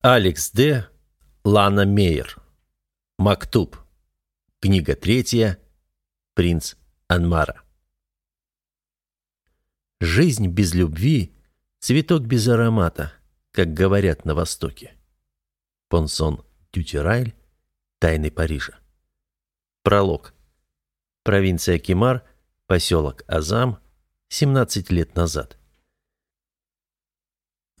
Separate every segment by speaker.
Speaker 1: Алекс Д. Лана Мейер. Мактуб. Книга третья. Принц Анмара. Жизнь без любви – цветок без аромата, как говорят на Востоке. Понсон Дютирайль. Тайны Парижа. Пролог. Провинция Кимар, поселок Азам, 17 лет назад.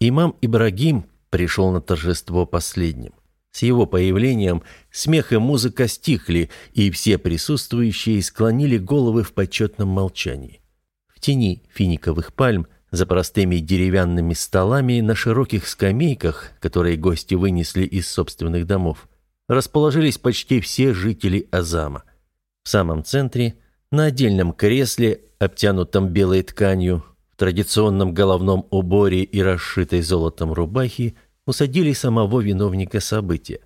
Speaker 1: Имам Ибрагим пришел на торжество последним. С его появлением смех и музыка стихли, и все присутствующие склонили головы в почетном молчании. В тени финиковых пальм, за простыми деревянными столами на широких скамейках, которые гости вынесли из собственных домов, расположились почти все жители Азама. В самом центре, на отдельном кресле, обтянутом белой тканью, в традиционном головном уборе и расшитой золотом рубахе, усадили самого виновника события,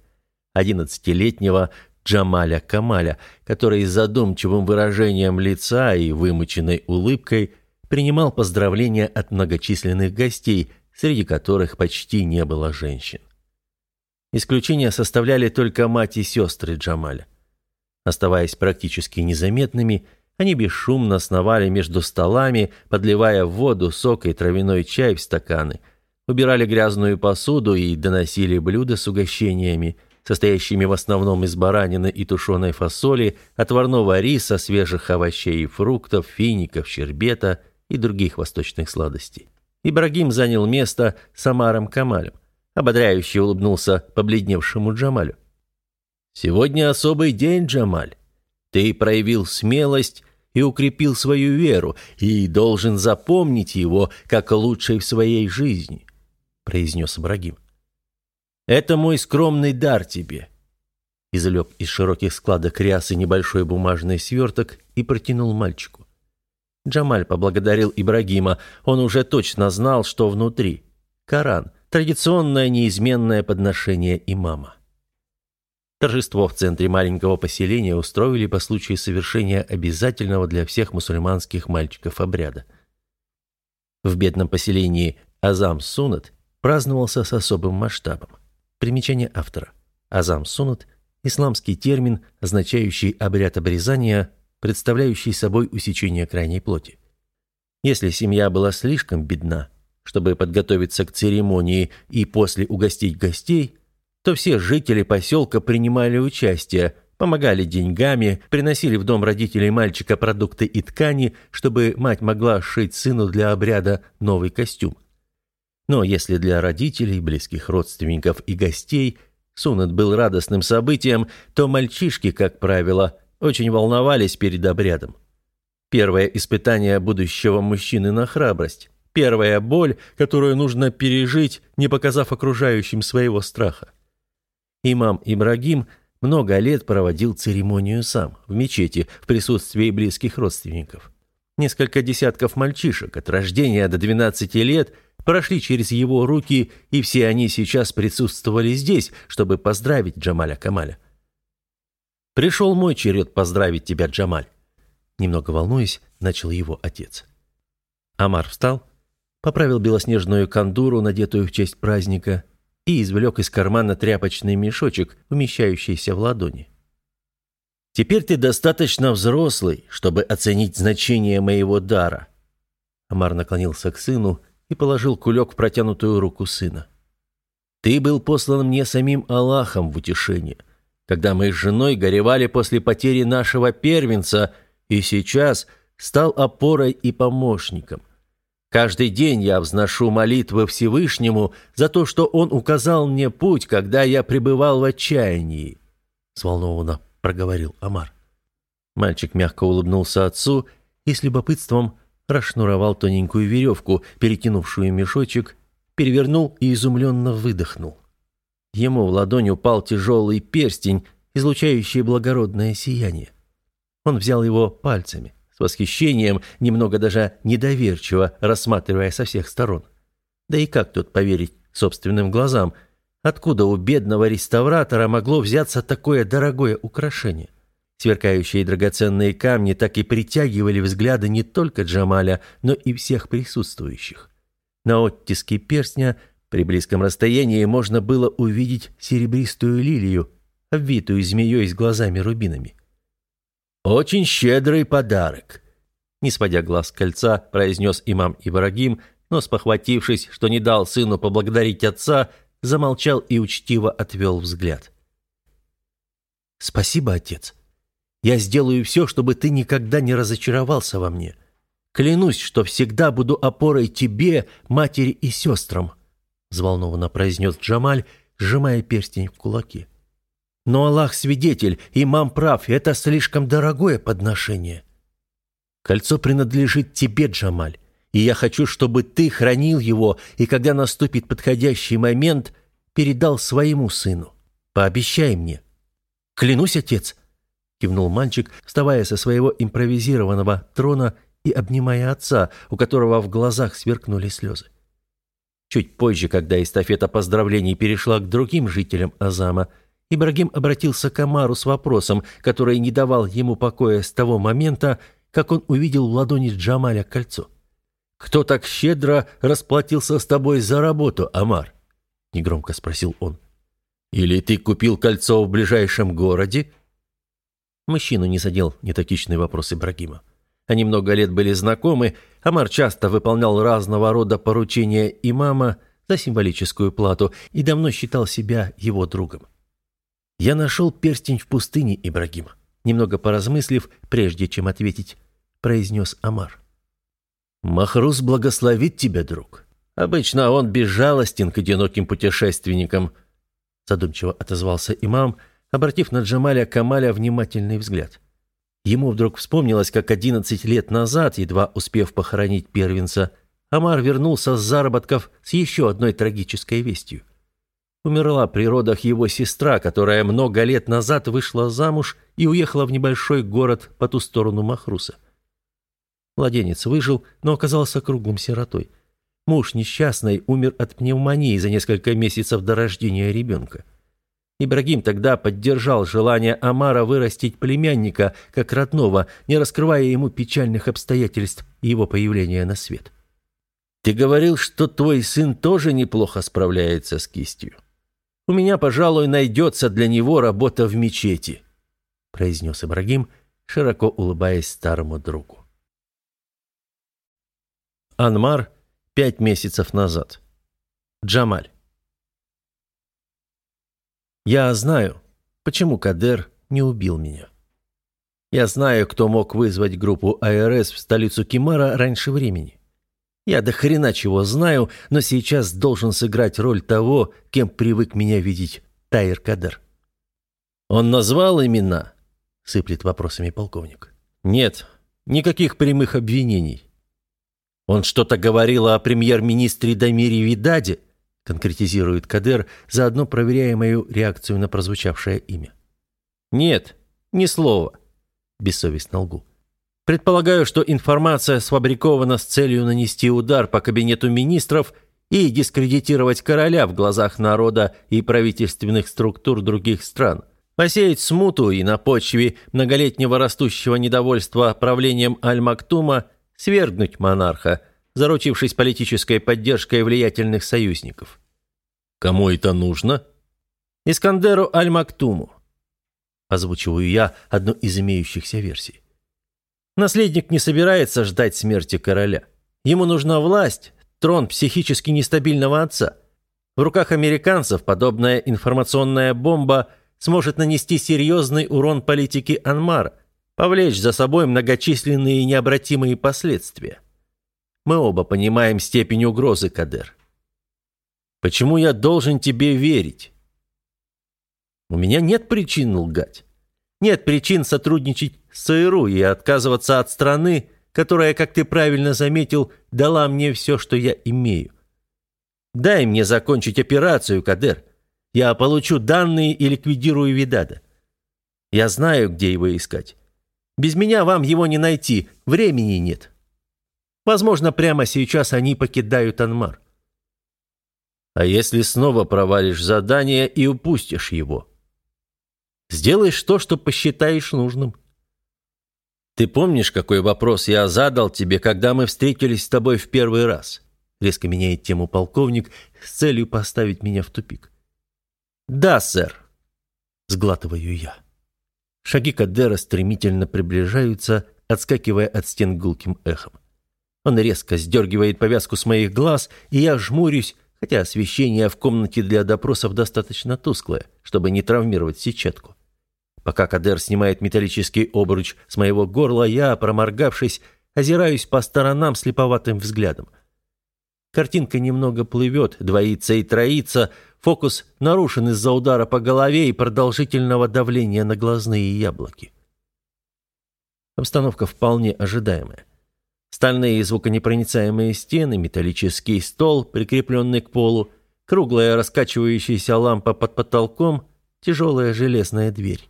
Speaker 1: одиннадцатилетнего Джамаля Камаля, который с задумчивым выражением лица и вымученной улыбкой принимал поздравления от многочисленных гостей, среди которых почти не было женщин. Исключения составляли только мать и сестры Джамаля. Оставаясь практически незаметными, они бесшумно сновали между столами, подливая воду, сок и травяной чай в стаканы – убирали грязную посуду и доносили блюда с угощениями, состоящими в основном из баранины и тушеной фасоли, отварного риса, свежих овощей и фруктов, фиников, щербета и других восточных сладостей. Ибрагим занял место с Амаром Камалем. Ободряюще улыбнулся побледневшему Джамалю. «Сегодня особый день, Джамаль. Ты проявил смелость и укрепил свою веру, и должен запомнить его как лучший в своей жизни. — произнес Ибрагим. «Это мой скромный дар тебе». Извлек из широких складок рясы небольшой бумажный сверток и протянул мальчику. Джамаль поблагодарил Ибрагима. Он уже точно знал, что внутри. Коран – традиционное неизменное подношение имама. Торжество в центре маленького поселения устроили по случаю совершения обязательного для всех мусульманских мальчиков обряда. В бедном поселении Азам-Сунат праздновался с особым масштабом. Примечание автора. Азам сунут – исламский термин, означающий обряд обрезания, представляющий собой усечение крайней плоти. Если семья была слишком бедна, чтобы подготовиться к церемонии и после угостить гостей, то все жители поселка принимали участие, помогали деньгами, приносили в дом родителей мальчика продукты и ткани, чтобы мать могла сшить сыну для обряда новый костюм. Но если для родителей, близких родственников и гостей Сунат был радостным событием, то мальчишки, как правило, очень волновались перед обрядом. Первое испытание будущего мужчины на храбрость. Первая боль, которую нужно пережить, не показав окружающим своего страха. Имам Ибрагим много лет проводил церемонию сам, в мечети, в присутствии близких родственников. Несколько десятков мальчишек от рождения до 12 лет – прошли через его руки, и все они сейчас присутствовали здесь, чтобы поздравить Джамаля Камаля. «Пришел мой черед поздравить тебя, Джамаль», немного волнуясь, начал его отец. Амар встал, поправил белоснежную кандуру, надетую в честь праздника, и извлек из кармана тряпочный мешочек, умещающийся в ладони. «Теперь ты достаточно взрослый, чтобы оценить значение моего дара». Амар наклонился к сыну и положил кулек в протянутую руку сына. «Ты был послан мне самим Аллахом в утешение, когда мы с женой горевали после потери нашего первенца, и сейчас стал опорой и помощником. Каждый день я взношу молитвы Всевышнему за то, что Он указал мне путь, когда я пребывал в отчаянии», — взволнованно проговорил Амар. Мальчик мягко улыбнулся отцу и с любопытством расшнуровал тоненькую веревку, перетянувшую мешочек, перевернул и изумленно выдохнул. Ему в ладонь упал тяжелый перстень, излучающий благородное сияние. Он взял его пальцами, с восхищением, немного даже недоверчиво, рассматривая со всех сторон. Да и как тут поверить собственным глазам, откуда у бедного реставратора могло взяться такое дорогое украшение? Сверкающие драгоценные камни так и притягивали взгляды не только Джамаля, но и всех присутствующих. На оттиске перстня При близком расстоянии можно было увидеть серебристую лилию, обвитую змеей с глазами-рубинами. «Очень щедрый подарок», — не сводя глаз с кольца, произнес имам Ибрагим, но, спохватившись, что не дал сыну поблагодарить отца, замолчал и учтиво отвел взгляд. «Спасибо, отец. Я сделаю все, чтобы ты никогда не разочаровался во мне. Клянусь, что всегда буду опорой тебе, матери и сестрам», взволнованно произнес Джамаль, сжимая перстень в кулаки. «Но Аллах свидетель, имам прав, это слишком дорогое подношение. Кольцо принадлежит тебе, Джамаль, и я хочу, чтобы ты хранил его, и когда наступит подходящий момент, передал своему сыну. Пообещай мне». «Клянусь, отец», — кивнул мальчик, вставая со своего импровизированного трона и обнимая отца, у которого в глазах сверкнули слезы. Чуть позже, когда эстафета поздравлений перешла к другим жителям Азама, Ибрагим обратился к Амару с вопросом, который не давал ему покоя с того момента, как он увидел в ладони Джамаля кольцо. «Кто так щедро расплатился с тобой за работу, Амар?» — негромко спросил он. «Или ты купил кольцо в ближайшем городе?» Мужчину не задел нетокичный вопрос Ибрагима. Они много лет были знакомы, Амар часто выполнял разного рода поручения имама за символическую плату и давно считал себя его другом. «Я нашел перстень в пустыне, Ибрагим», немного поразмыслив, прежде чем ответить, произнес Амар. «Махрус благословит тебя, друг. Обычно он безжалостен к одиноким путешественникам», задумчиво отозвался имам, обратив на Джамаля Камаля внимательный взгляд. Ему вдруг вспомнилось, как 11 лет назад, едва успев похоронить первенца, Амар вернулся с заработков с еще одной трагической вестью. Умерла при родах его сестра, которая много лет назад вышла замуж и уехала в небольшой город по ту сторону Махруса. Младенец выжил, но оказался круглым сиротой. Муж несчастный умер от пневмонии за несколько месяцев до рождения ребенка. Ибрагим тогда поддержал желание Амара вырастить племянника как родного, не раскрывая ему печальных обстоятельств его появления на свет. «Ты говорил, что твой сын тоже неплохо справляется с кистью. У меня, пожалуй, найдется для него работа в мечети», произнес Ибрагим, широко улыбаясь старому другу. Анмар пять месяцев назад. Джамаль. Я знаю, почему Кадер не убил меня. Я знаю, кто мог вызвать группу АРС в столицу Кимара раньше времени. Я до хрена чего знаю, но сейчас должен сыграть роль того, кем привык меня видеть Тайр Кадер. Он назвал имена? Сыплет вопросами полковник. Нет, никаких прямых обвинений. Он что-то говорил о премьер-министре Дамире Видаде? конкретизирует Кадер, заодно проверяя мою реакцию на прозвучавшее имя. «Нет, ни слова», – бессовестно лгу. «Предполагаю, что информация сфабрикована с целью нанести удар по кабинету министров и дискредитировать короля в глазах народа и правительственных структур других стран, посеять смуту и на почве многолетнего растущего недовольства правлением Аль-Мактума свергнуть монарха – заручившись политической поддержкой влиятельных союзников. «Кому это нужно?» «Искандеру Аль-Мактуму», – озвучиваю я одну из имеющихся версий. Наследник не собирается ждать смерти короля. Ему нужна власть, трон психически нестабильного отца. В руках американцев подобная информационная бомба сможет нанести серьезный урон политике Анмара, повлечь за собой многочисленные необратимые последствия. Мы оба понимаем степень угрозы, Кадер. Почему я должен тебе верить? У меня нет причин лгать. Нет причин сотрудничать с ЦРУ и отказываться от страны, которая, как ты правильно заметил, дала мне все, что я имею. Дай мне закончить операцию, Кадер. Я получу данные и ликвидирую Видада. Я знаю, где его искать. Без меня вам его не найти, времени нет. Возможно, прямо сейчас они покидают Анмар. А если снова провалишь задание и упустишь его? Сделаешь то, что посчитаешь нужным. Ты помнишь, какой вопрос я задал тебе, когда мы встретились с тобой в первый раз? Резко меняет тему полковник с целью поставить меня в тупик. «Да, сэр», — сглатываю я. Шаги Кадера стремительно приближаются, отскакивая от стен гулким эхом. Он резко сдергивает повязку с моих глаз, и я жмурюсь, хотя освещение в комнате для допросов достаточно тусклое, чтобы не травмировать сетчатку. Пока Кадер снимает металлический обруч с моего горла, я, проморгавшись, озираюсь по сторонам слеповатым взглядом. Картинка немного плывет, двоится и троится, фокус нарушен из-за удара по голове и продолжительного давления на глазные яблоки. Обстановка вполне ожидаемая. Стальные звуконепроницаемые стены, металлический стол, прикрепленный к полу, круглая раскачивающаяся лампа под потолком, тяжелая железная дверь.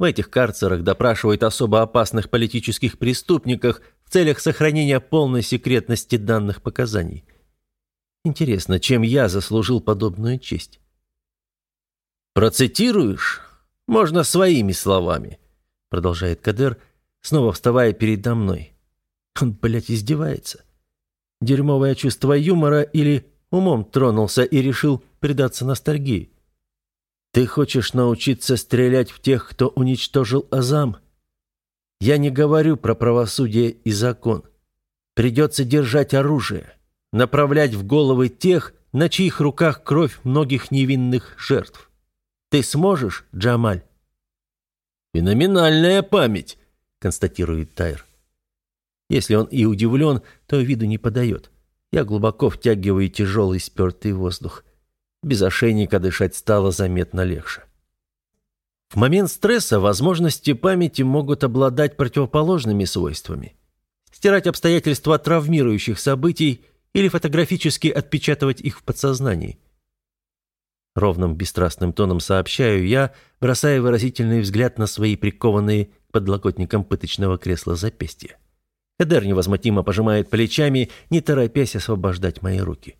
Speaker 1: В этих карцерах допрашивают особо опасных политических преступников в целях сохранения полной секретности данных показаний. Интересно, чем я заслужил подобную честь? «Процитируешь? Можно своими словами», — продолжает Кадер, снова вставая передо мной. Он, блядь, издевается. Дерьмовое чувство юмора или умом тронулся и решил предаться ностальгии. Ты хочешь научиться стрелять в тех, кто уничтожил Азам? Я не говорю про правосудие и закон. Придется держать оружие, направлять в головы тех, на чьих руках кровь многих невинных жертв. Ты сможешь, Джамаль? «Феноменальная память», — констатирует Тайр. Если он и удивлен, то виду не подает. Я глубоко втягиваю тяжелый спертый воздух. Без ошейника дышать стало заметно легче. В момент стресса возможности памяти могут обладать противоположными свойствами. Стирать обстоятельства травмирующих событий или фотографически отпечатывать их в подсознании. Ровным бесстрастным тоном сообщаю я, бросая выразительный взгляд на свои прикованные подлокотником пыточного кресла запястья. Эдер невозмутимо пожимает плечами, не торопясь освобождать мои руки.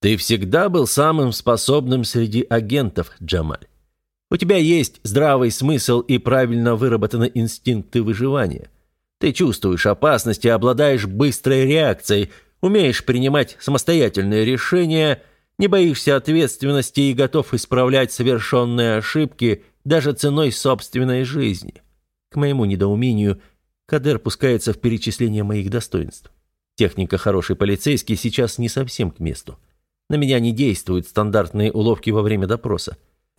Speaker 1: «Ты всегда был самым способным среди агентов, Джамаль. У тебя есть здравый смысл и правильно выработаны инстинкты выживания. Ты чувствуешь опасность и обладаешь быстрой реакцией, умеешь принимать самостоятельные решения, не боишься ответственности и готов исправлять совершенные ошибки даже ценой собственной жизни. К моему недоумению – Кадер пускается в перечисление моих достоинств. Техника «хороший полицейский» сейчас не совсем к месту. На меня не действуют стандартные уловки во время допроса.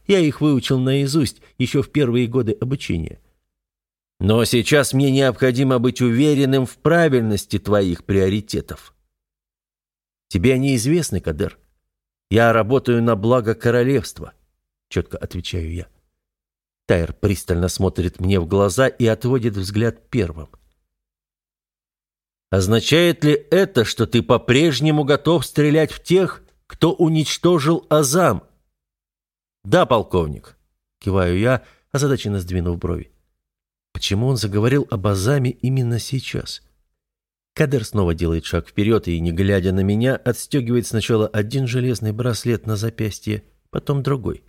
Speaker 1: Я их выучил наизусть еще в первые годы обучения. Но сейчас мне необходимо быть уверенным в правильности твоих приоритетов. Тебе они известны, Кадер? Я работаю на благо королевства, четко отвечаю я. Тайр пристально смотрит мне в глаза и отводит взгляд первым. «Означает ли это, что ты по-прежнему готов стрелять в тех, кто уничтожил Азам?» «Да, полковник», — киваю я, озадаченно сдвинув брови. Почему он заговорил об Азаме именно сейчас? Кадер снова делает шаг вперед и, не глядя на меня, отстегивает сначала один железный браслет на запястье, потом другой.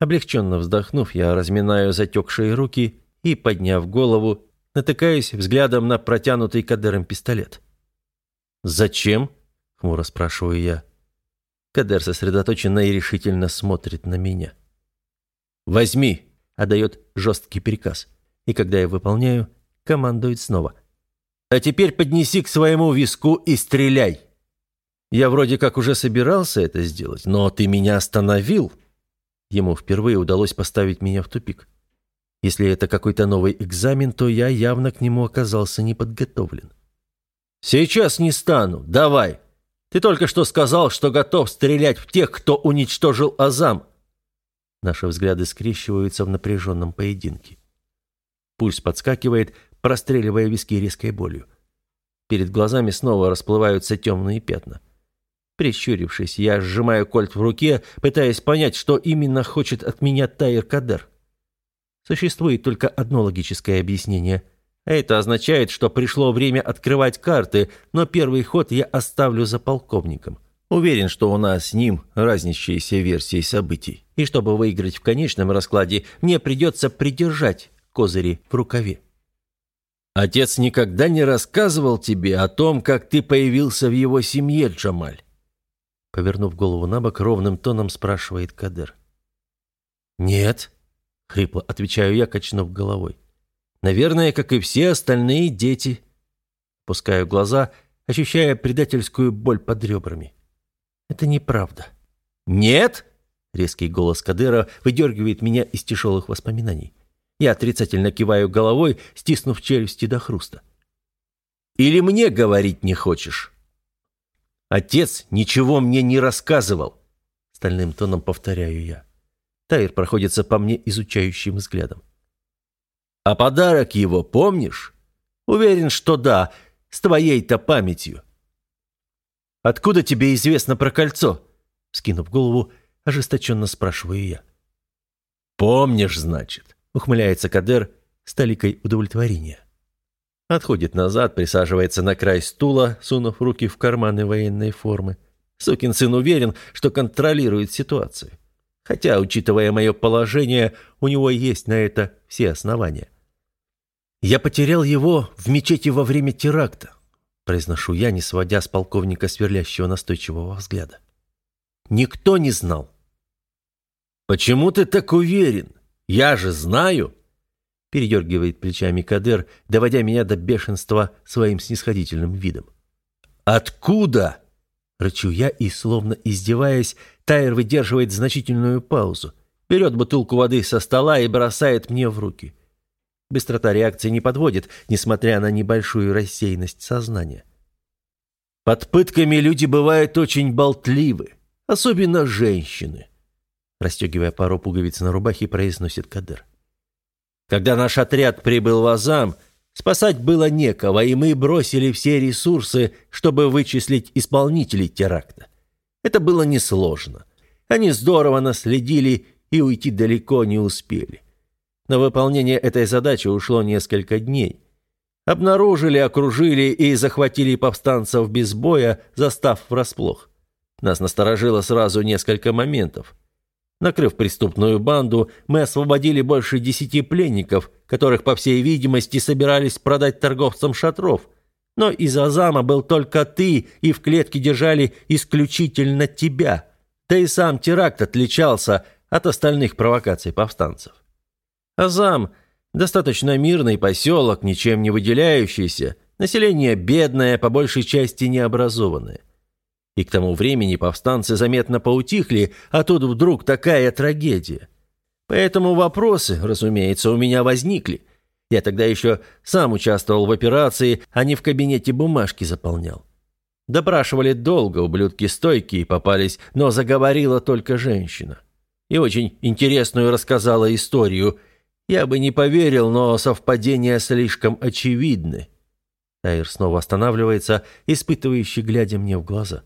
Speaker 1: Облегченно вздохнув, я разминаю затекшие руки и, подняв голову, натыкаюсь взглядом на протянутый Кадером пистолет. «Зачем?» — хмуро спрашиваю я. Кадер сосредоточенно и решительно смотрит на меня. «Возьми!» — отдает жесткий приказ. И когда я выполняю, командует снова. «А теперь поднеси к своему виску и стреляй!» Я вроде как уже собирался это сделать, но ты меня остановил. Ему впервые удалось поставить меня в тупик. Если это какой-то новый экзамен, то я явно к нему оказался неподготовлен. «Сейчас не стану. Давай. Ты только что сказал, что готов стрелять в тех, кто уничтожил Азам». Наши взгляды скрещиваются в напряженном поединке. Пульс подскакивает, простреливая виски резкой болью. Перед глазами снова расплываются темные пятна. Прищурившись, я сжимаю кольт в руке, пытаясь понять, что именно хочет от меня Тайр Кадер. Существует только одно логическое объяснение. Это означает, что пришло время открывать карты, но первый ход я оставлю за полковником. Уверен, что у нас с ним разнящиеся версии событий. И чтобы выиграть в конечном раскладе, мне придется придержать козыри в рукаве. Отец никогда не рассказывал тебе о том, как ты появился в его семье, Джамаль?» Повернув голову на бок, ровным тоном спрашивает Кадер. «Нет», — хрипло отвечаю я, качнув головой. «Наверное, как и все остальные дети». Пускаю глаза, ощущая предательскую боль под ребрами. «Это неправда». «Нет?» — резкий голос Кадера выдергивает меня из тяжелых воспоминаний. Я отрицательно киваю головой, стиснув челюсти до хруста. «Или мне говорить не хочешь?» «Отец ничего мне не рассказывал», — стальным тоном повторяю я. Тайр проходится по мне изучающим взглядом. «А подарок его помнишь?» «Уверен, что да, с твоей-то памятью». «Откуда тебе известно про кольцо?» Скинув голову, ожесточенно спрашиваю я. «Помнишь, значит?» — ухмыляется Кадер с толикой удовлетворения. Отходит назад, присаживается на край стула, сунув руки в карманы военной формы. Сукин сын уверен, что контролирует ситуацию. Хотя, учитывая мое положение, у него есть на это все основания. «Я потерял его в мечети во время теракта», произношу я, не сводя с полковника сверлящего настойчивого взгляда. «Никто не знал». «Почему ты так уверен? Я же знаю!» передергивает плечами Кадер, доводя меня до бешенства своим снисходительным видом. «Откуда?» Рычу я и, словно издеваясь, Тайер выдерживает значительную паузу, берет бутылку воды со стола и бросает мне в руки. Быстрота реакции не подводит, несмотря на небольшую рассеянность сознания. Под пытками люди бывают очень болтливы, особенно женщины. Расстегивая пару пуговиц на рубахе, произносит Кадыр. Когда наш отряд прибыл в Азам, спасать было некого, и мы бросили все ресурсы, чтобы вычислить исполнителей теракта. Это было несложно. Они здорово наследили и уйти далеко не успели. На выполнение этой задачи ушло несколько дней. Обнаружили, окружили и захватили повстанцев без боя, застав врасплох. Нас насторожило сразу несколько моментов. Накрыв преступную банду, мы освободили больше десяти пленников, которых, по всей видимости, собирались продать торговцам шатров – но из Азама был только ты, и в клетке держали исключительно тебя. Да и сам теракт отличался от остальных провокаций повстанцев. Азам – достаточно мирный поселок, ничем не выделяющийся, население бедное, по большей части необразованное. И к тому времени повстанцы заметно поутихли, а тут вдруг такая трагедия. Поэтому вопросы, разумеется, у меня возникли – я тогда еще сам участвовал в операции, а не в кабинете бумажки заполнял. Допрашивали долго, ублюдки стойкие попались, но заговорила только женщина. И очень интересную рассказала историю. Я бы не поверил, но совпадения слишком очевидны. Тайр снова останавливается, испытывающий, глядя мне в глаза.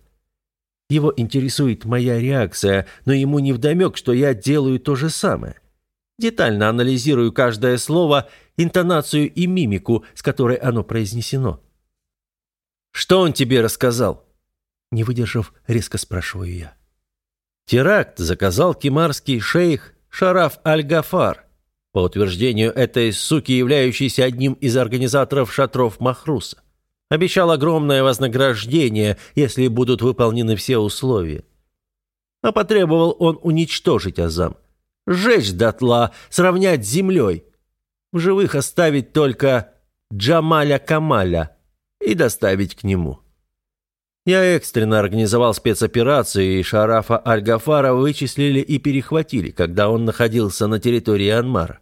Speaker 1: Его интересует моя реакция, но ему невдомек, что я делаю то же самое. Детально анализирую каждое слово, интонацию и мимику, с которой оно произнесено. «Что он тебе рассказал?» Не выдержав, резко спрашиваю я. Теракт заказал кемарский шейх Шараф Аль-Гафар, по утверждению этой суки, являющейся одним из организаторов шатров Махруса. Обещал огромное вознаграждение, если будут выполнены все условия. А потребовал он уничтожить Азам – сжечь дотла, сравнять с землей. В живых оставить только Джамаля Камаля и доставить к нему. Я экстренно организовал спецоперацию, и Шарафа Аль-Гафара вычислили и перехватили, когда он находился на территории Анмара.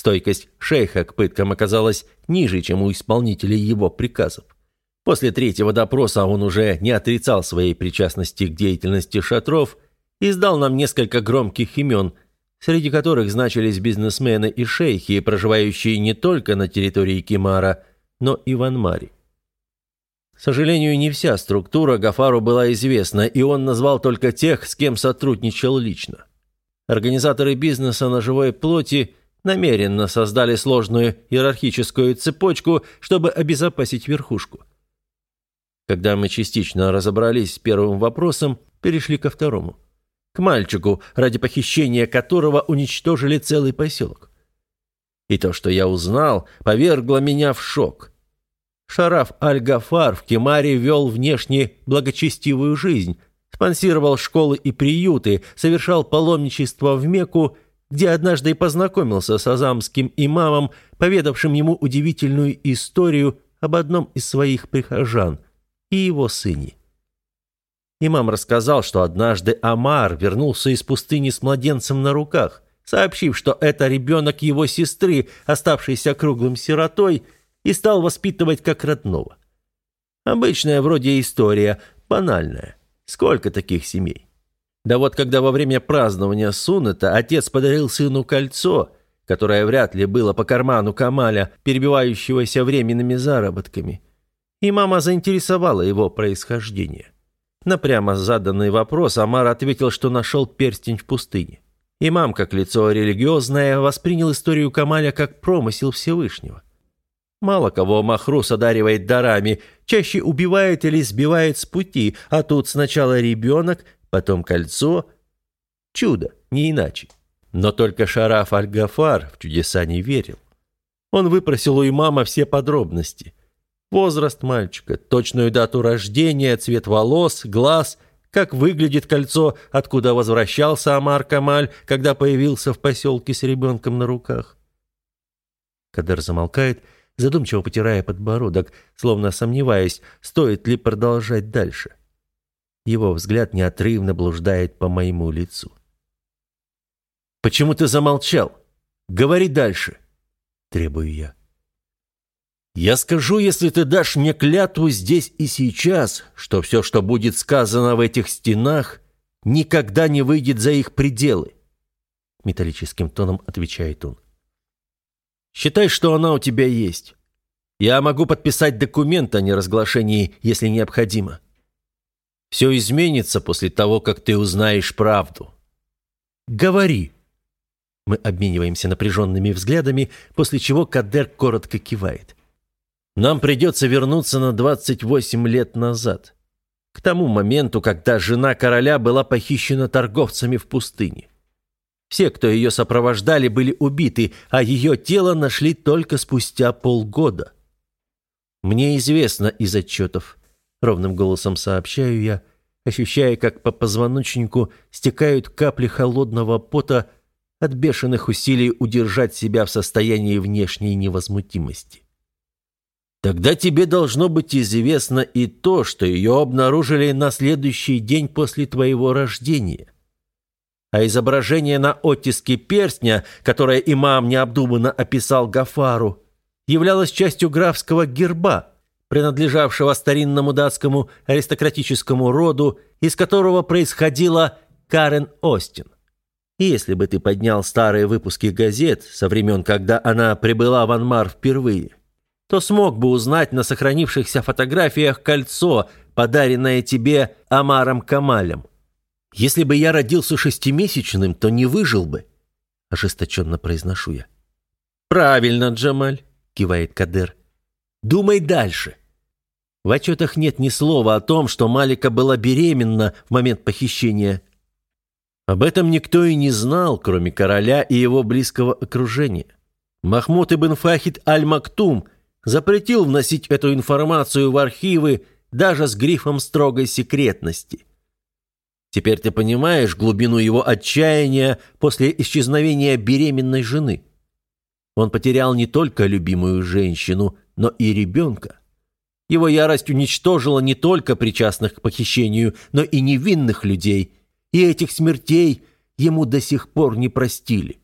Speaker 1: Стойкость шейха к пыткам оказалась ниже, чем у исполнителей его приказов. После третьего допроса он уже не отрицал своей причастности к деятельности шатров и сдал нам несколько громких имен – среди которых значились бизнесмены и шейхи, проживающие не только на территории Кимара, но и в Анмаре. К сожалению, не вся структура Гафару была известна, и он назвал только тех, с кем сотрудничал лично. Организаторы бизнеса на живой плоти намеренно создали сложную иерархическую цепочку, чтобы обезопасить верхушку. Когда мы частично разобрались с первым вопросом, перешли ко второму – к мальчику, ради похищения которого уничтожили целый поселок. И то, что я узнал, повергло меня в шок. Шараф Аль-Гафар в Кемаре вел внешне благочестивую жизнь, спонсировал школы и приюты, совершал паломничество в Мекку, где однажды и познакомился с азамским имамом, поведавшим ему удивительную историю об одном из своих прихожан и его сыне. Имам рассказал, что однажды Амар вернулся из пустыни с младенцем на руках, сообщив, что это ребенок его сестры, оставшийся круглым сиротой, и стал воспитывать как родного. Обычная вроде история, банальная. Сколько таких семей? Да вот когда во время празднования Суннета отец подарил сыну кольцо, которое вряд ли было по карману Камаля, перебивающегося временными заработками, и мама заинтересовала его происхождение. На прямо заданный вопрос Амар ответил, что нашел перстень в пустыне. Имам, как лицо религиозное, воспринял историю Камаля как промысел Всевышнего. Мало кого Махрус одаривает дарами, чаще убивает или сбивает с пути, а тут сначала ребенок, потом кольцо. Чудо, не иначе. Но только Шараф Аль-Гафар в чудеса не верил. Он выпросил у имама все подробности. Возраст мальчика, точную дату рождения, цвет волос, глаз, как выглядит кольцо, откуда возвращался Амар Камаль, когда появился в поселке с ребенком на руках. Кадер замолкает, задумчиво потирая подбородок, словно сомневаясь, стоит ли продолжать дальше. Его взгляд неотрывно блуждает по моему лицу. «Почему ты замолчал? Говори дальше!» — требую я. Я скажу, если ты дашь мне клятву здесь и сейчас, что все, что будет сказано в этих стенах, никогда не выйдет за их пределы. Металлическим тоном отвечает он. Считай, что она у тебя есть. Я могу подписать документ о неразглашении, если необходимо. Все изменится после того, как ты узнаешь правду. Говори. Мы обмениваемся напряженными взглядами, после чего Кадер коротко кивает. Нам придется вернуться на 28 лет назад, к тому моменту, когда жена короля была похищена торговцами в пустыне. Все, кто ее сопровождали, были убиты, а ее тело нашли только спустя полгода. Мне известно из отчетов, ровным голосом сообщаю я, ощущая, как по позвоночнику стекают капли холодного пота от бешеных усилий удержать себя в состоянии внешней невозмутимости. Тогда тебе должно быть известно и то, что ее обнаружили на следующий день после твоего рождения. А изображение на оттиске перстня, которое имам необдуманно описал Гафару, являлось частью графского герба, принадлежавшего старинному датскому аристократическому роду, из которого происходила Карен Остин. И если бы ты поднял старые выпуски газет со времен, когда она прибыла в Анмар впервые, то смог бы узнать на сохранившихся фотографиях кольцо, подаренное тебе Амаром Камалем. Если бы я родился шестимесячным, то не выжил бы, ожесточенно произношу я. Правильно, Джамаль, кивает Кадер. Думай дальше. В отчетах нет ни слова о том, что Малика была беременна в момент похищения. Об этом никто и не знал, кроме короля и его близкого окружения. Махмуд ибн Фахид аль-Мактум – запретил вносить эту информацию в архивы даже с грифом строгой секретности. Теперь ты понимаешь глубину его отчаяния после исчезновения беременной жены. Он потерял не только любимую женщину, но и ребенка. Его ярость уничтожила не только причастных к похищению, но и невинных людей, и этих смертей ему до сих пор не простили.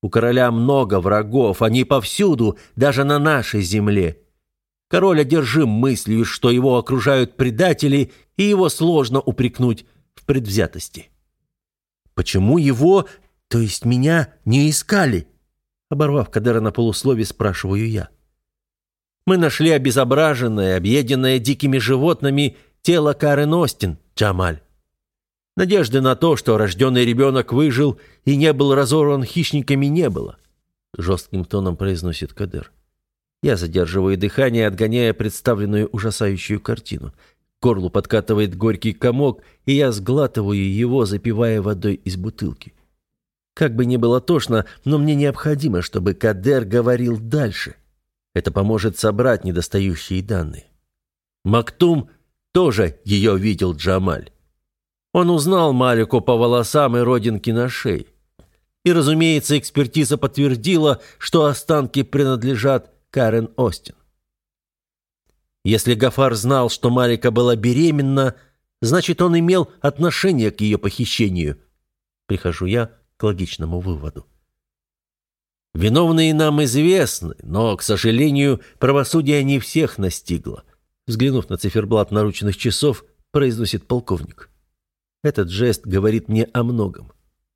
Speaker 1: У короля много врагов, они повсюду, даже на нашей земле. Король одержим мыслью, что его окружают предатели, и его сложно упрекнуть в предвзятости. «Почему его, то есть меня, не искали?» Оборвав Кадера на полуслове, спрашиваю я. «Мы нашли обезображенное, объеденное дикими животными тело Карен Остин, Джамаль. Надежды на то, что рожденный ребенок выжил и не был разорван хищниками, не было. Жестким тоном произносит Кадер. Я задерживаю дыхание, отгоняя представленную ужасающую картину. Горлу подкатывает горький комок, и я сглатываю его, запивая водой из бутылки. Как бы ни было тошно, но мне необходимо, чтобы Кадер говорил дальше. Это поможет собрать недостающие данные. Мактум тоже ее видел Джамаль. Он узнал Малику по волосам и родинке на шее. И, разумеется, экспертиза подтвердила, что останки принадлежат Карен Остин. Если Гафар знал, что Малика была беременна, значит, он имел отношение к ее похищению. Прихожу я к логичному выводу. Виновные нам известны, но, к сожалению, правосудие не всех настигло. Взглянув на циферблат наручных часов, произносит полковник. Этот жест говорит мне о многом.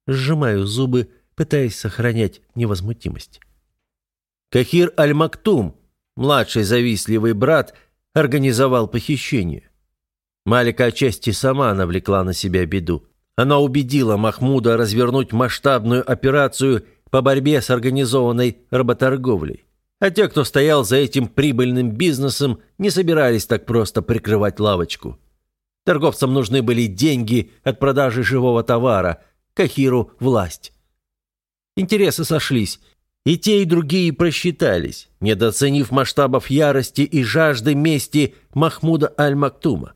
Speaker 1: Сжимаю зубы, пытаясь сохранять невозмутимость. Кахир Аль-Мактум, младший завистливый брат, организовал похищение. Малика отчасти сама навлекла на себя беду. Она убедила Махмуда развернуть масштабную операцию по борьбе с организованной работорговлей. А те, кто стоял за этим прибыльным бизнесом, не собирались так просто прикрывать лавочку. Торговцам нужны были деньги от продажи живого товара, Кахиру – власть. Интересы сошлись, и те, и другие просчитались, недооценив масштабов ярости и жажды мести Махмуда Аль-Мактума.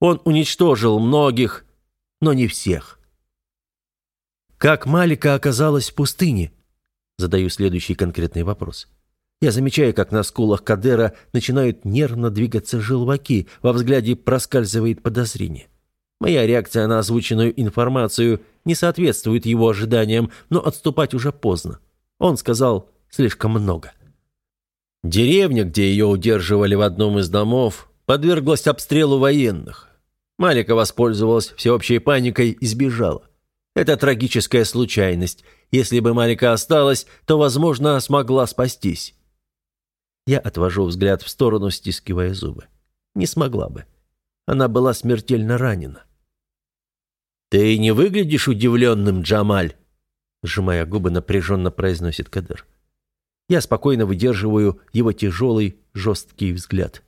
Speaker 1: Он уничтожил многих, но не всех. Как Малика оказалась в пустыне? Задаю следующий конкретный вопрос. Я замечаю, как на скулах Кадера начинают нервно двигаться желваки, во взгляде проскальзывает подозрение. Моя реакция на озвученную информацию не соответствует его ожиданиям, но отступать уже поздно. Он сказал слишком много. Деревня, где ее удерживали в одном из домов, подверглась обстрелу военных. Малика воспользовалась всеобщей паникой и сбежала. Это трагическая случайность. Если бы Малика осталась, то, возможно, смогла спастись. Я отвожу взгляд в сторону, стискивая зубы. Не смогла бы. Она была смертельно ранена. «Ты не выглядишь удивленным, Джамаль?» Сжимая губы, напряженно произносит Кадыр. Я спокойно выдерживаю его тяжелый, жесткий взгляд.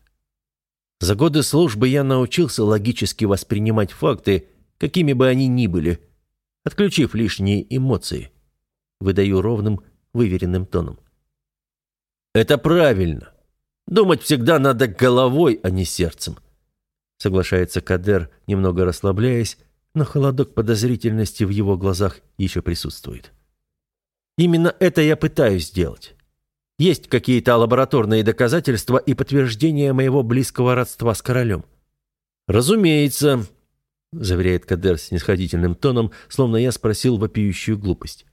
Speaker 1: За годы службы я научился логически воспринимать факты, какими бы они ни были, отключив лишние эмоции. Выдаю ровным, выверенным тоном. Это правильно. Думать всегда надо головой, а не сердцем. Соглашается Кадер, немного расслабляясь, но холодок подозрительности в его глазах еще присутствует. Именно это я пытаюсь сделать. Есть какие-то лабораторные доказательства и подтверждения моего близкого родства с королем? Разумеется, заверяет Кадер снисходительным тоном, словно я спросил вопиющую глупость.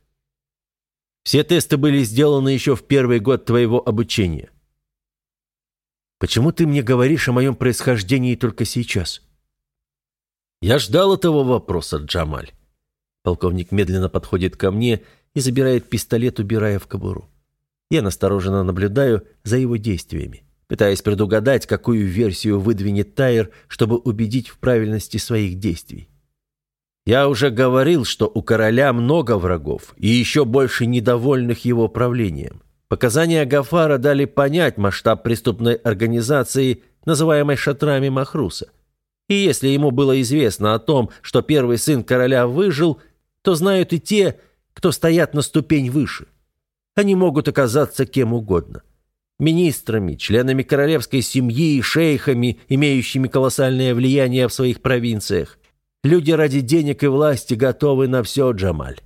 Speaker 1: Все тесты были сделаны еще в первый год твоего обучения. Почему ты мне говоришь о моем происхождении только сейчас? Я ждал этого вопроса, Джамаль. Полковник медленно подходит ко мне и забирает пистолет, убирая в кобуру. Я настороженно наблюдаю за его действиями, пытаясь предугадать, какую версию выдвинет Тайер, чтобы убедить в правильности своих действий. Я уже говорил, что у короля много врагов и еще больше недовольных его правлением. Показания Гафара дали понять масштаб преступной организации, называемой шатрами Махруса. И если ему было известно о том, что первый сын короля выжил, то знают и те, кто стоят на ступень выше. Они могут оказаться кем угодно. Министрами, членами королевской семьи, шейхами, имеющими колоссальное влияние в своих провинциях. Люди ради денег и власти готовы на все, Джамаль.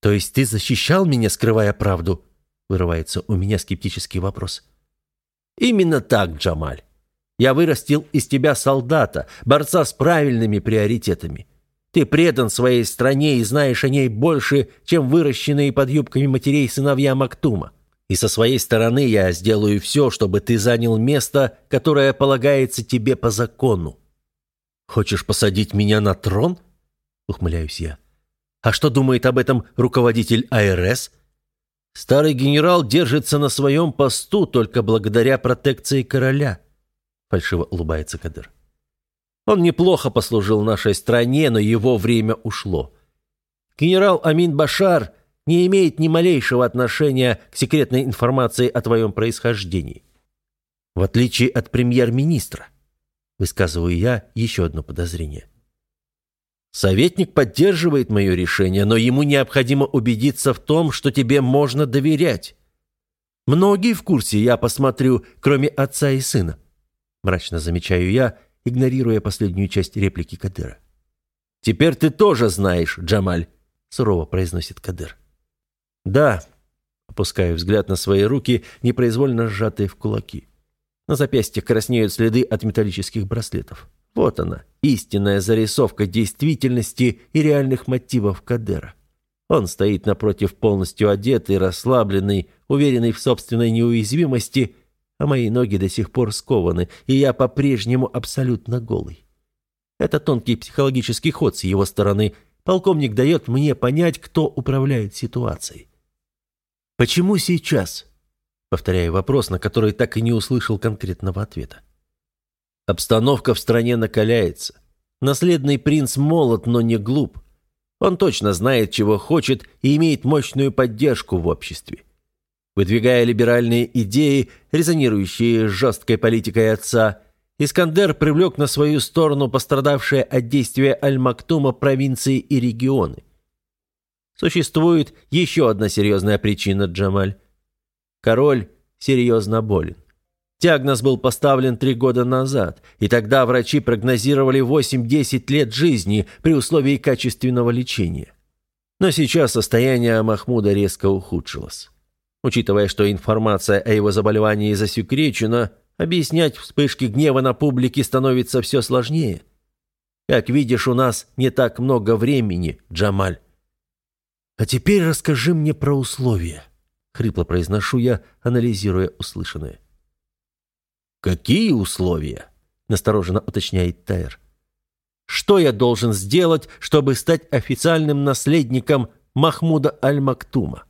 Speaker 1: То есть ты защищал меня, скрывая правду? Вырывается у меня скептический вопрос. Именно так, Джамаль. Я вырастил из тебя солдата, борца с правильными приоритетами. Ты предан своей стране и знаешь о ней больше, чем выращенные под юбками матерей сыновья Мактума. И со своей стороны я сделаю все, чтобы ты занял место, которое полагается тебе по закону. «Хочешь посадить меня на трон?» — ухмыляюсь я. «А что думает об этом руководитель АРС?» «Старый генерал держится на своем посту только благодаря протекции короля», — фальшиво улыбается Кадыр. «Он неплохо послужил нашей стране, но его время ушло. Генерал Амин Башар не имеет ни малейшего отношения к секретной информации о твоем происхождении. В отличие от премьер-министра. Высказываю я еще одно подозрение. Советник поддерживает мое решение, но ему необходимо убедиться в том, что тебе можно доверять. Многие в курсе, я посмотрю, кроме отца и сына. Мрачно замечаю я, игнорируя последнюю часть реплики Кадыра. «Теперь ты тоже знаешь, Джамаль», — сурово произносит Кадыр. «Да», — опускаю взгляд на свои руки, непроизвольно сжатые в кулаки. На запястьях краснеют следы от металлических браслетов. Вот она, истинная зарисовка действительности и реальных мотивов Кадера. Он стоит напротив полностью одетый, расслабленный, уверенный в собственной неуязвимости, а мои ноги до сих пор скованы, и я по-прежнему абсолютно голый. Это тонкий психологический ход с его стороны. Полковник дает мне понять, кто управляет ситуацией. «Почему сейчас?» Повторяю вопрос, на который так и не услышал конкретного ответа. Обстановка в стране накаляется. Наследный принц молод, но не глуп. Он точно знает, чего хочет и имеет мощную поддержку в обществе. Выдвигая либеральные идеи, резонирующие с жесткой политикой отца, Искандер привлек на свою сторону пострадавшие от действия Аль-Мактума провинции и регионы. Существует еще одна серьезная причина, Джамаль. Король серьезно болен. Диагноз был поставлен три года назад, и тогда врачи прогнозировали 8-10 лет жизни при условии качественного лечения. Но сейчас состояние Махмуда резко ухудшилось. Учитывая, что информация о его заболевании засекречена, объяснять вспышки гнева на публике становится все сложнее. Как видишь, у нас не так много времени, Джамаль. А теперь расскажи мне про условия, хрипло произношу я, анализируя услышанное. «Какие условия?» – настороженно уточняет Тайр. «Что я должен сделать, чтобы стать официальным наследником Махмуда Аль-Мактума?»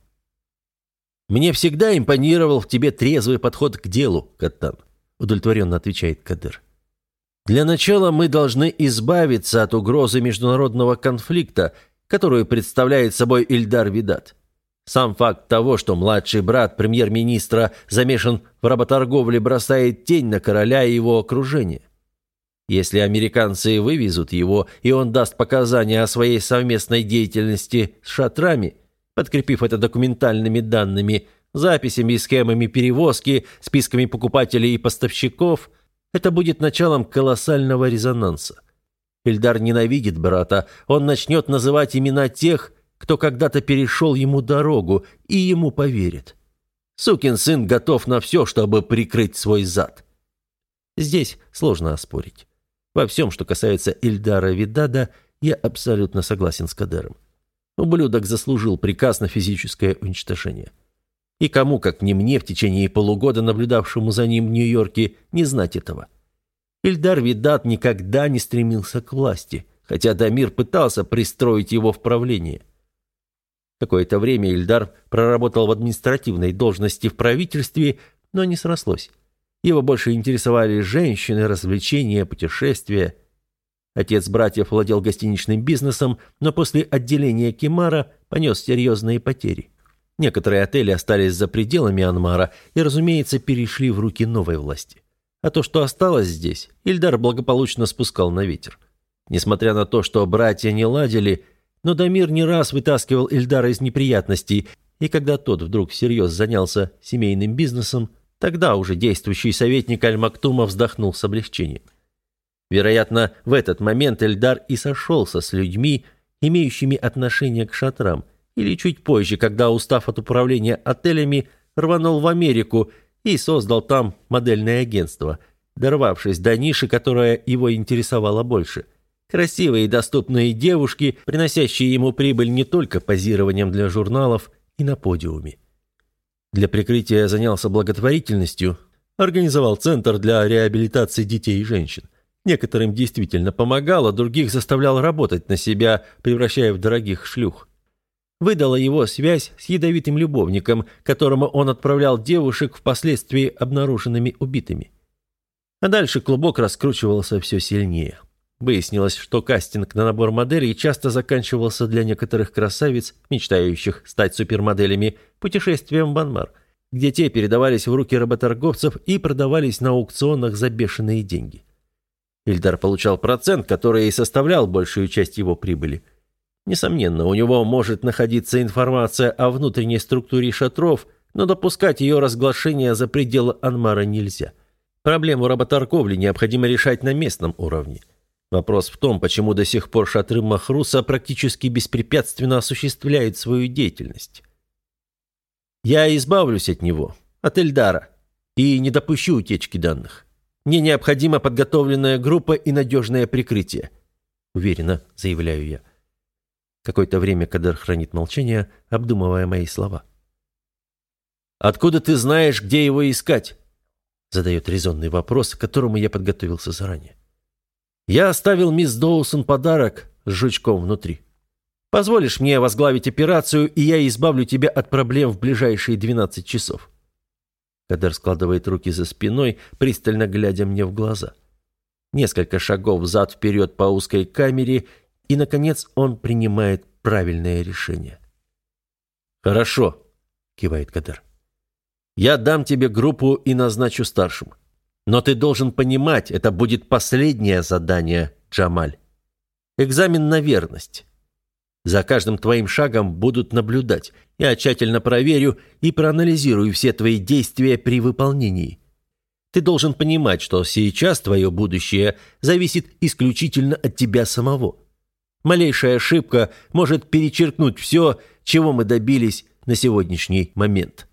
Speaker 1: «Мне всегда импонировал в тебе трезвый подход к делу, Каттан», – удовлетворенно отвечает Кадыр. «Для начала мы должны избавиться от угрозы международного конфликта, которую представляет собой Ильдар Видат. Сам факт того, что младший брат премьер-министра замешан в работорговле, бросает тень на короля и его окружение. Если американцы вывезут его, и он даст показания о своей совместной деятельности с шатрами, подкрепив это документальными данными, записями и схемами перевозки, списками покупателей и поставщиков, это будет началом колоссального резонанса. Ильдар ненавидит брата, он начнет называть имена тех, кто когда-то перешел ему дорогу, и ему поверит. Сукин сын готов на все, чтобы прикрыть свой зад. Здесь сложно оспорить. Во всем, что касается Ильдара Видада, я абсолютно согласен с Кадером. Ублюдок заслужил приказ на физическое уничтожение. И кому, как не мне, в течение полугода, наблюдавшему за ним в Нью-Йорке, не знать этого. Ильдар Видат никогда не стремился к власти, хотя Дамир пытался пристроить его в правление – Какое-то время Ильдар проработал в административной должности в правительстве, но не срослось. Его больше интересовали женщины, развлечения, путешествия. Отец братьев владел гостиничным бизнесом, но после отделения Кемара понес серьезные потери. Некоторые отели остались за пределами Анмара и, разумеется, перешли в руки новой власти. А то, что осталось здесь, Ильдар благополучно спускал на ветер. Несмотря на то, что братья не ладили, но Дамир не раз вытаскивал Эльдара из неприятностей, и когда тот вдруг всерьез занялся семейным бизнесом, тогда уже действующий советник Аль-Мактума вздохнул с облегчением. Вероятно, в этот момент Эльдар и сошелся с людьми, имеющими отношение к шатрам, или чуть позже, когда, устав от управления отелями, рванул в Америку и создал там модельное агентство, дорвавшись до ниши, которая его интересовала больше – Красивые и доступные девушки, приносящие ему прибыль не только позированием для журналов и на подиуме. Для прикрытия занялся благотворительностью, организовал центр для реабилитации детей и женщин. Некоторым действительно помогал, а других заставлял работать на себя, превращая в дорогих шлюх. Выдала его связь с ядовитым любовником, которому он отправлял девушек впоследствии обнаруженными убитыми. А дальше клубок раскручивался все сильнее. Выяснилось, что кастинг на набор моделей часто заканчивался для некоторых красавиц, мечтающих стать супермоделями, путешествием в Банмар, где те передавались в руки работорговцев и продавались на аукционах за бешеные деньги. Ильдар получал процент, который и составлял большую часть его прибыли. Несомненно, у него может находиться информация о внутренней структуре шатров, но допускать ее разглашение за пределы Анмара нельзя. Проблему работорговли необходимо решать на местном уровне. Вопрос в том, почему до сих пор шатры Махруса практически беспрепятственно осуществляют свою деятельность. Я избавлюсь от него, от Эльдара, и не допущу утечки данных. Мне необходима подготовленная группа и надежное прикрытие. Уверенно заявляю я. Какое-то время Кадр хранит молчание, обдумывая мои слова. «Откуда ты знаешь, где его искать?» Задает резонный вопрос, к которому я подготовился заранее. «Я оставил мисс Доусон подарок с жучком внутри. Позволишь мне возглавить операцию, и я избавлю тебя от проблем в ближайшие 12 часов». Кадер складывает руки за спиной, пристально глядя мне в глаза. Несколько шагов взад-вперед по узкой камере, и, наконец, он принимает правильное решение. «Хорошо», — кивает Кадер. «Я дам тебе группу и назначу старшим. Но ты должен понимать, это будет последнее задание, Джамаль. Экзамен на верность. За каждым твоим шагом будут наблюдать. Я тщательно проверю и проанализирую все твои действия при выполнении. Ты должен понимать, что сейчас твое будущее зависит исключительно от тебя самого. Малейшая ошибка может перечеркнуть все, чего мы добились на сегодняшний момент.